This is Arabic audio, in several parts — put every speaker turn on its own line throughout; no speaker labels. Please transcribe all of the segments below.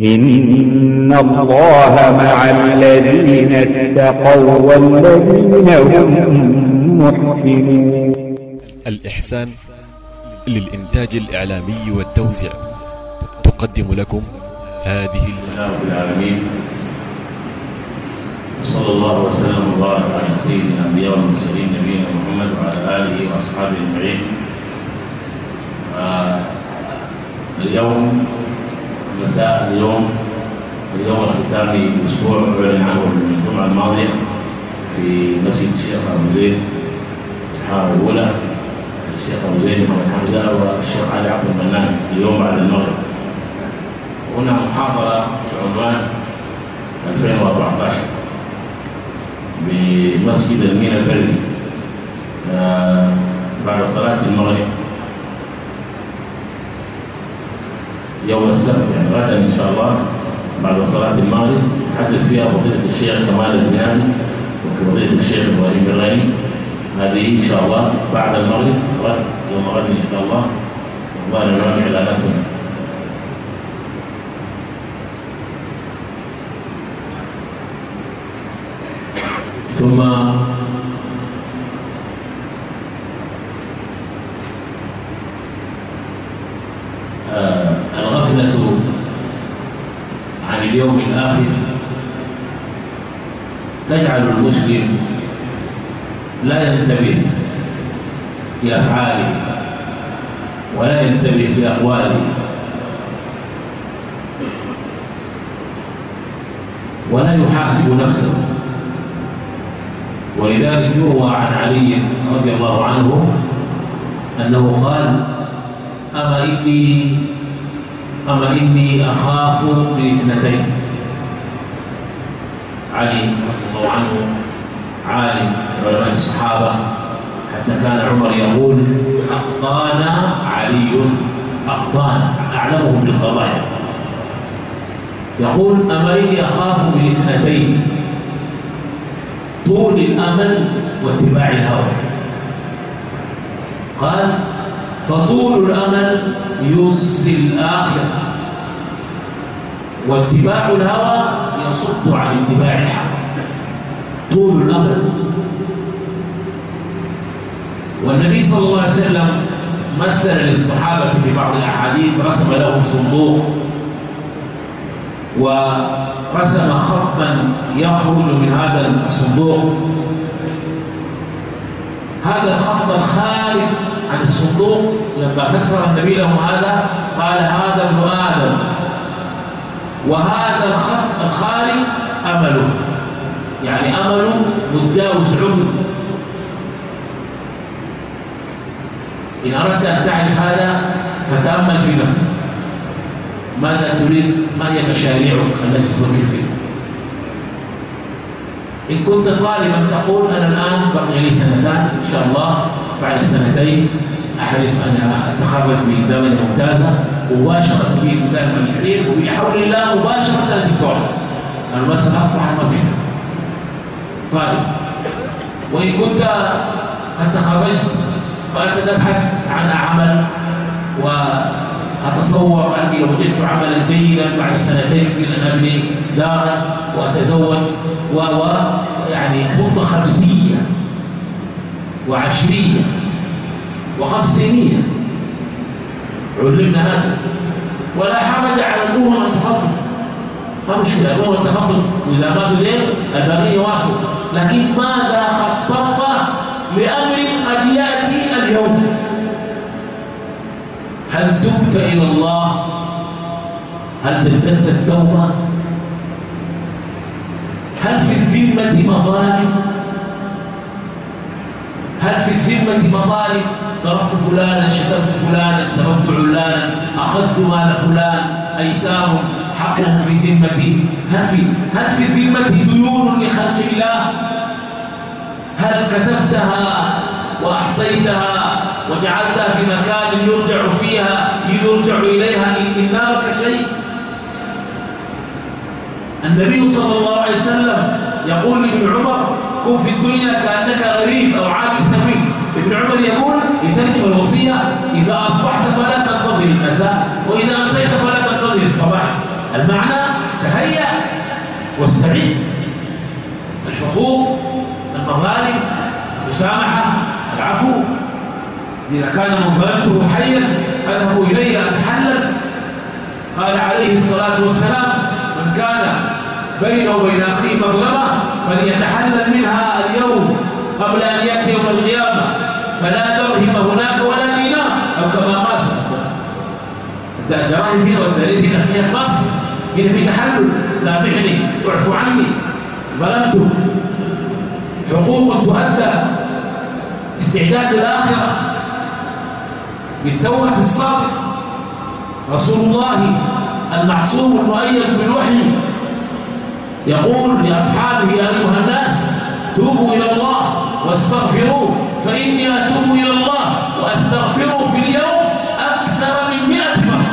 إن الله مع الذين اتقوا والذين هم محسنون
الإحسان للإنتاج الإعلامي والتوزيع تقدم لكم هذه
رب العالمين. وصلى الله وسلم وبارك على سيد الأنبياء والمرسلين نبينا محمد وعلى آله وأصحابه أجمعين. آه، اليوم مساء اليوم اليوم الختامي للاسبوع اعلن عنه الجمعة الماضية في مسجد الشيخ أبو زيد الحارة الأولى. الشيخ أبو زيد محمد حمزة والشيخ علي عبد المنان اليوم بعد المغرب. هنا محاضرة بعنوان 2014 بمسجد المينا البري آه، بعد صلاة المغرب يوم السبت إن شاء الله. بعد صلاة المغرب حدث فيها فضيلة الشيخ كمال الزناني وفضيلة الشيخ إبراهيم الغني هذه إن شاء الله بعد المغرب. غد يوم غد إن شاء الله. والله نراجع اعلاناتنا ثم آه، الغفلة عن اليوم الآخر تجعل المسلم لا ينتبه لأفعاله ولا ينتبه لأقواله ولا يحاسب نفسه. ولذلك يروى عن علي رضي الله عنه أنه قال أما إني أما إني أخاف من اثنتين علي رضي الله عنه عالم علماء الصحابة حتى كان عمر يقول أقطانا علي أقطانا أعلمهم بالقضايا. يقول أما إني أخاف من اثنتين طول الأمل واتباع الهوى. قال فطول الأمل ينسي الآخرة. واتباع الهوى يصد عن اتباع الحق. طول الأمل. والنبي صلى الله عليه وسلم مثل للصحابة في بعض الأحاديث رسم لهم صندوق ورسم خطا يخرج من هذا الصندوق. هذا الخط الخارج عن الصندوق لما فسر النبي لهم هذا قال هذا ابن آدم. وهذا الخط الخارج أمله. يعني أمله متجاوز عمر إن أردت أن تعرف هذا فتأمل في نفسك. ماذا تريد؟ ما هي مشاريعك التي تفكر فيها؟ إن كنت طالبا تقول أنا الآن بقي لي سنتان إن شاء الله. بعد سنتين أحرص أن أتخرج بدرجة ممتازة مباشرة بدار الماجستير وبحول الله مباشرة الدكتوراه المسألة أصبحت فيها طالب وإن كنت قد تخرجت فأنت تبحث عن عمل وأتصور أني لو وجدت عملا جيدا بعد سنتين يمكن أن أبني دارا وأتزوج و يعني خطة خمسية وعشرية وخمسينية علمنا هذا. ولا حرج على الأمم أن تخطط ما مشكلة الأمم وإذا ما تدير الباقي يواصل لكن ماذا خططت لأمر قد يأتي اليوم؟ هل تبت إلى الله؟ هل بدلت التوبة؟ هل في الذمة مظالم هل في الذمة مظالم ضربت فلانا شتمت فلانا سببت علانا أخذت مال فلان أيتام حقهم في ذمتي؟ هل في هل في الذمة ديون لخلق الله؟ هل كتبتها وأحصيتها وجعلتها في مكان يرجع فيها يرجع إليها إن نارك شيء؟ النبي صلى الله عليه وسلم يقول لابن عمر كن في الدنيا كأنك غريب أو عابر سبيل ابن عمر يقول يترجم الوصية إذا أصبحت فلا تنتظر المساء وإذا أمسيت فلا تنتظر الصباح. المعنى تهيأ واستعد. الحقوق المظالم المسامحة العفو. إذا كان من ظلمته حيا أذهب إليه أتحلل. قال عليه الصلاة والسلام من كان بينه وبين أخيه مظلمة فليتحلل منها اليوم قبل أن يأتي يوم القيامة. فلا درهم هناك ولا دينار أو كما قال الدراهم هنا والدليل هنا هي ما هنا في تحلل سامحني واعفو عني. ظلمت حقوق تؤدى. استعداد الآخرة. بالتوبة الصادق رسول الله المعصوم المؤيد يقول لأصحابه يا أيها الناس توبوا إلى الله واستغفروه فإني أتوب إلى الله وأستغفره في اليوم أكثر من مئة مرة.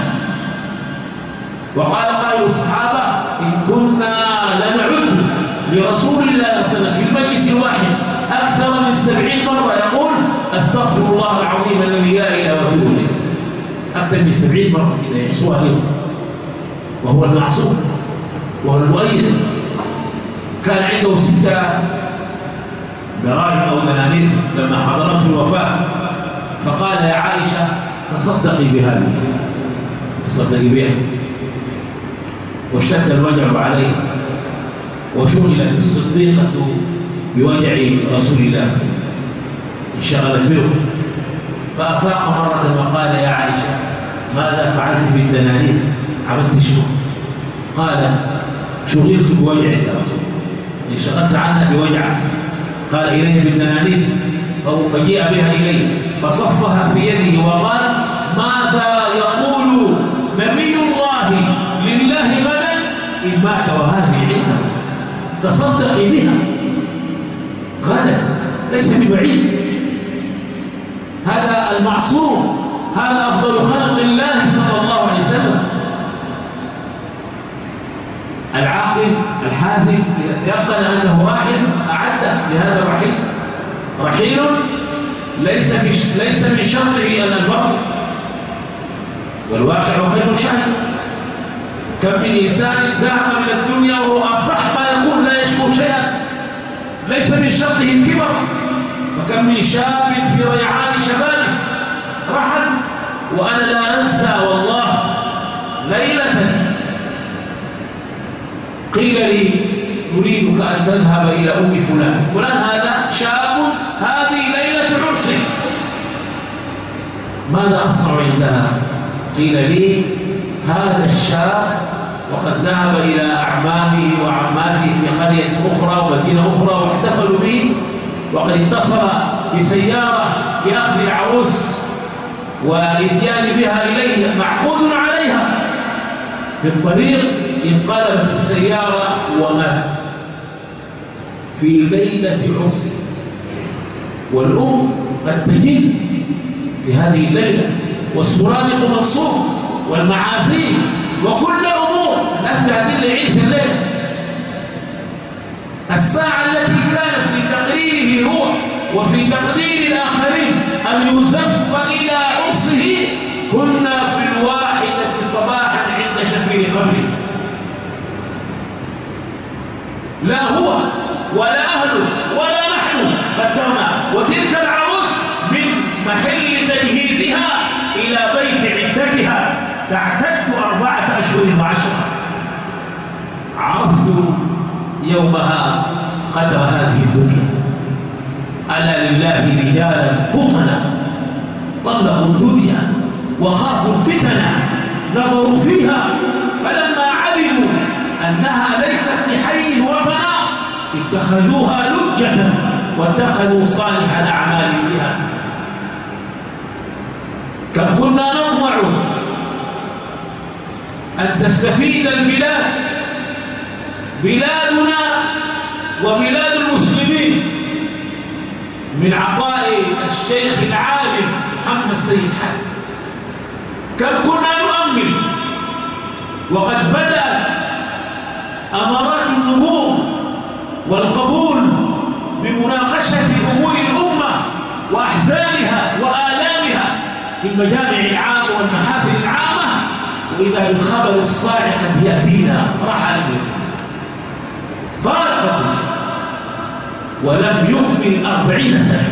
وقال قائل الصحابة إن كنا لنعد لرسول الله صلى الله عليه وسلم في المجلس الواحد أكثر من سبعين مرة يقول أستغفر الله العظيم الذي لا إله وأتوب إليه. أكثر من سبعين مرة كذا يحصوها اليوم وهو المعصوم وهو المؤيد كان عنده ستة دراهم أو دنانير لما حضرته الوفاة. فقال يا عائشة تصدقي بهذه. تصدقي بها. واشتد الوجع عليه. وشغلت الصديقة بوجع رسول الله صلى الله انشغلت به. فأفاق مرة وقال يا عائشة ماذا فعلت بالدنانير؟ عملت شنو؟ قال شغلت بوجعك يا رسول انشغلت عنها بوجعك. قال إليه بالدنانير أو فجيء بها إليه فصفها في يده وقال ماذا يقول نبي الله لله غدا إن مات وهذه عنده تصدقي بها. غدا ليس ببعيد. هذا المعصوم هذا أفضل خلق الله صلى الله عليه وسلم. العاقل الحازم تيقن أنه راحل أعد لهذا الرحيل. رحيل ليس في ليس من شرطه أن البر. والواقع خير شاهد كم من إنسان ذهب من الدنيا وهو أصح ما يقول لا يشكو شيئا. ليس من شرطه الكبر. وكم من شاب في ريعان شبابه. رحل. وأنا لا أنسى والله ليلة قيل لي نريدك أن تذهب إلى أم فلان. فلان هذا شاب هذه ليلة عرسه ماذا أصنع عندها؟ قيل لي هذا الشاب وقد ذهب إلى أعمامه وعماته في قرية أخرى ومدينة أخرى واحتفلوا به وقد اتصل بسيارة لأخذ العروس والإتيان بها إليه معقود عليها. في الطريق انقلبت السيارة ومات. في ليلة عرسه والأم قد تجن في هذه الليلة والسرادق منصوب والمعازيم وكل أمور الناس جاهزين لعيش الليل. الساعة التي كانت في تقريره هو وفي تقرير الآخرين أن يزف إلى عرسه كنا في الواحدة صباحا عند شفير قبره. لا هو ولا أهله ولا نحن قدرنا. وتلك العروس من محل تجهيزها إلى بيت عدتها. تعتد أربعة أشهر وعشرة. عرفت يومها قدر هذه الدنيا. ألا لله رجالا فطنا. طلقوا الدنيا وخافوا الفتن اتخذوها لجة واتخذوا صالح الأعمال فيها كم كنا نطمع أن تستفيد البلاد بلادنا وبلاد المسلمين من عطاء الشيخ العالم محمد سيد حاج. كم كنا نؤمن وقد بدأت أمارات النمو والقبول بمناقشة أمور الأمة وأحزانها وآلامها في المجامع العامة والمحافل العامة وإذا بالخبر الصاعقة يأتينا رحل فارق الدنيا ولم يكمل أربعين سنة.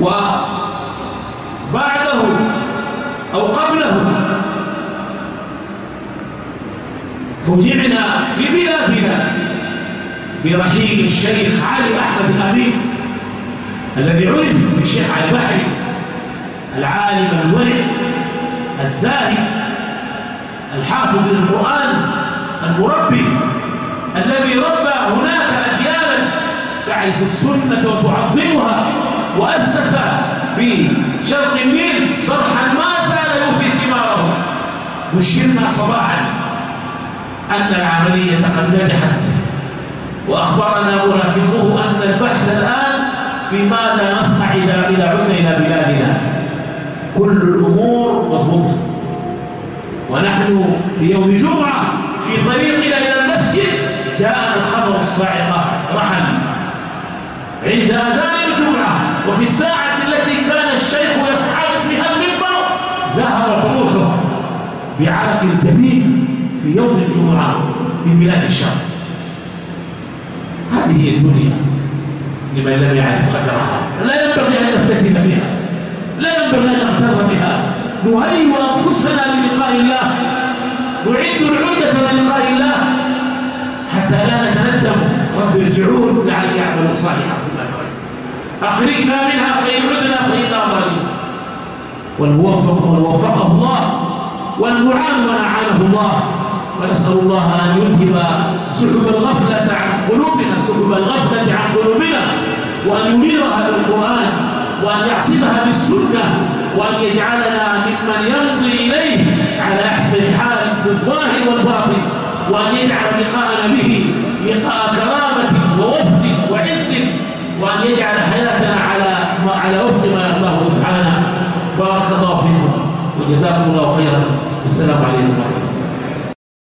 وبعده أو قبله فوجئنا في بلادنا برحيل الشيخ علي أحمد الأمين الذي عرف بالشيخ علي بحري العالم الورع الزاهد الحافظ للقرآن المربي الذي ربى هناك أجيالا تعرف السنة وتعظمها وأسس في شرق النيل صرحا ما زال يؤتي ثماره. بشرنا صباحا. أن العملية قد نجحت وأخبرنا مرافقه أن البحث الآن في ماذا نصنع إذا إذا عدنا إلى بلادنا. كل الأمور مضبوطة. ونحن في يوم جمعة في طريقنا إلى المسجد جاء الخبر الصاعقة رحل. عند أذان الجمعة وفي الساعة التي كان الشيخ يصعد فيها المنبر ذهبت روحه بعرق الجميل في يوم الجمعة في بلاد الشام. هذه هي الدنيا لمن لم يعرف قدرها. لا ينبغي أن نفتتن بها. لا ينبغي أن نغتر بها. نهيئ أنفسنا للقاء الله. نعيد العودة للقاء الله. حتى لا نتندم رب ارجعون لعلي أعمل صالحا فيما تركت أخرجنا منها فإن عدنا فإنا ظالمون والموفق من وفقه الله. والمعان من أعانه الله. ونسأل الله أن يذهب سحب الغفلة عن قلوبنا سحب الغفلة عن قلوبنا وأن ينيرها بالقرآن وأن يعصمها بالسنة وأن يجعلنا ممن يمضي إليه على أحسن حال في الظاهر والباطن وأن يجعل لقاءنا به لقاء كرامة ووفد وعز وأن يجعل حياتنا على على وفق ما يرضاه سبحانه. بارك الله فيكم. وجزاكم الله خيرا. والسلام عليكم ورحمة الله.